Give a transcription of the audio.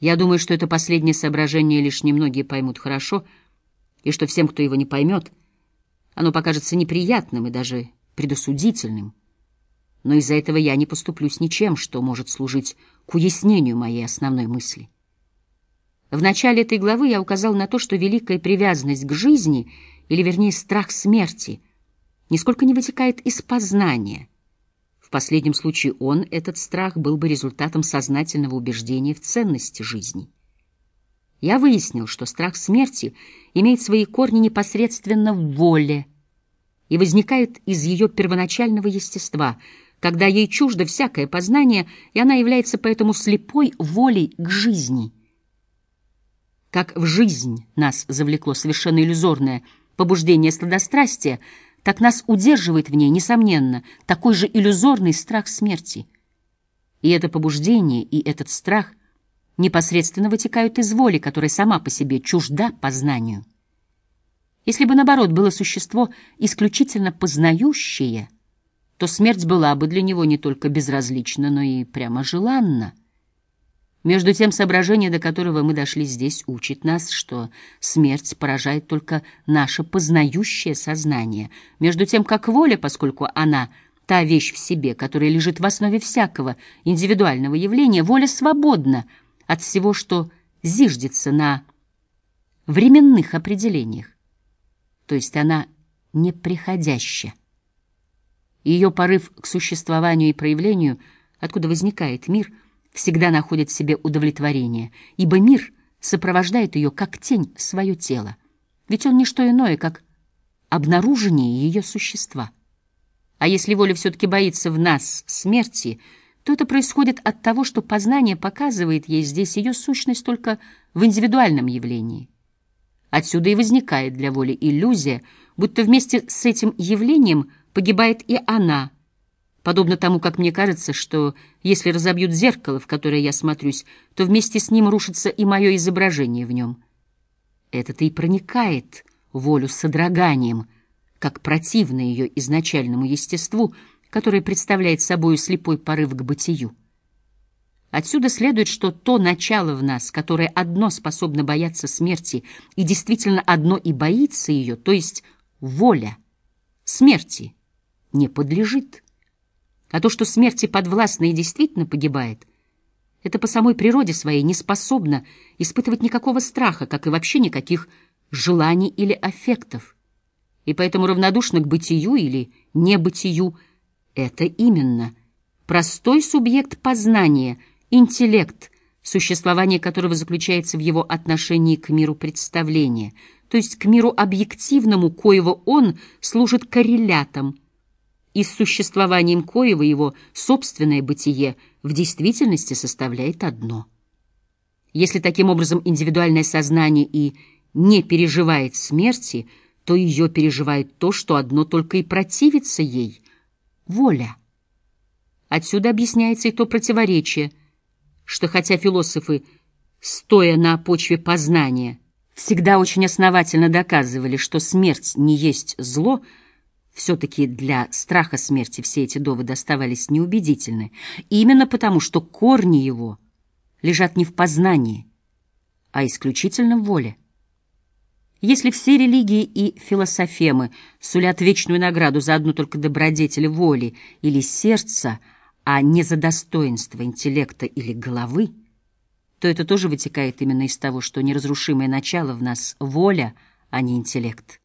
Я думаю, что это последнее соображение лишь немногие поймут хорошо, и что всем, кто его не поймет, оно покажется неприятным и даже предосудительным. Но из-за этого я не поступлюсь ничем, что может служить к уяснению моей основной мысли. В начале этой главы я указал на то, что великая привязанность к жизни, или вернее страх смерти, нисколько не вытекает из познания. В последнем случае он, этот страх, был бы результатом сознательного убеждения в ценности жизни. Я выяснил, что страх смерти имеет свои корни непосредственно в воле и возникает из ее первоначального естества, когда ей чуждо всякое познание, и она является поэтому слепой волей к жизни. Как в жизнь нас завлекло совершенно иллюзорное побуждение сладострастия, так нас удерживает в ней, несомненно, такой же иллюзорный страх смерти. И это побуждение, и этот страх непосредственно вытекают из воли, которая сама по себе чужда познанию. Если бы, наоборот, было существо исключительно познающее, то смерть была бы для него не только безразлична, но и прямо желанна. Между тем, соображение, до которого мы дошли здесь, учит нас, что смерть поражает только наше познающее сознание, между тем, как воля, поскольку она — та вещь в себе, которая лежит в основе всякого индивидуального явления, воля свободна от всего, что зиждется на временных определениях, то есть она неприходящая. Ее порыв к существованию и проявлению, откуда возникает мир — всегда находит в себе удовлетворение, ибо мир сопровождает ее как тень свое тело, ведь он не что иное, как обнаружение ее существа. А если воля все-таки боится в нас смерти, то это происходит от того, что познание показывает ей здесь ее сущность только в индивидуальном явлении. Отсюда и возникает для воли иллюзия, будто вместе с этим явлением погибает и она – Подобно тому, как мне кажется, что если разобьют зеркало, в которое я смотрюсь, то вместе с ним рушится и мое изображение в нем. Это-то и проникает волю содроганием, как противно ее изначальному естеству, которое представляет собой слепой порыв к бытию. Отсюда следует, что то начало в нас, которое одно способно бояться смерти и действительно одно и боится ее, то есть воля, смерти не подлежит. А то, что смерти подвластна и действительно погибает, это по самой природе своей не способно испытывать никакого страха, как и вообще никаких желаний или аффектов. И поэтому равнодушно к бытию или небытию — это именно простой субъект познания, интеллект, существование которого заключается в его отношении к миру представления, то есть к миру объективному, коего он служит коррелятом — и с существованием коего его собственное бытие в действительности составляет одно. Если таким образом индивидуальное сознание и не переживает смерти, то ее переживает то, что одно только и противится ей — воля. Отсюда объясняется и то противоречие, что хотя философы, стоя на почве познания, всегда очень основательно доказывали, что смерть не есть зло — все-таки для страха смерти все эти доводы оставались неубедительны, именно потому, что корни его лежат не в познании, а исключительно в воле. Если все религии и философемы сулят вечную награду за одну только добродетель воли или сердца, а не за достоинство интеллекта или головы, то это тоже вытекает именно из того, что неразрушимое начало в нас — воля, а не интеллект.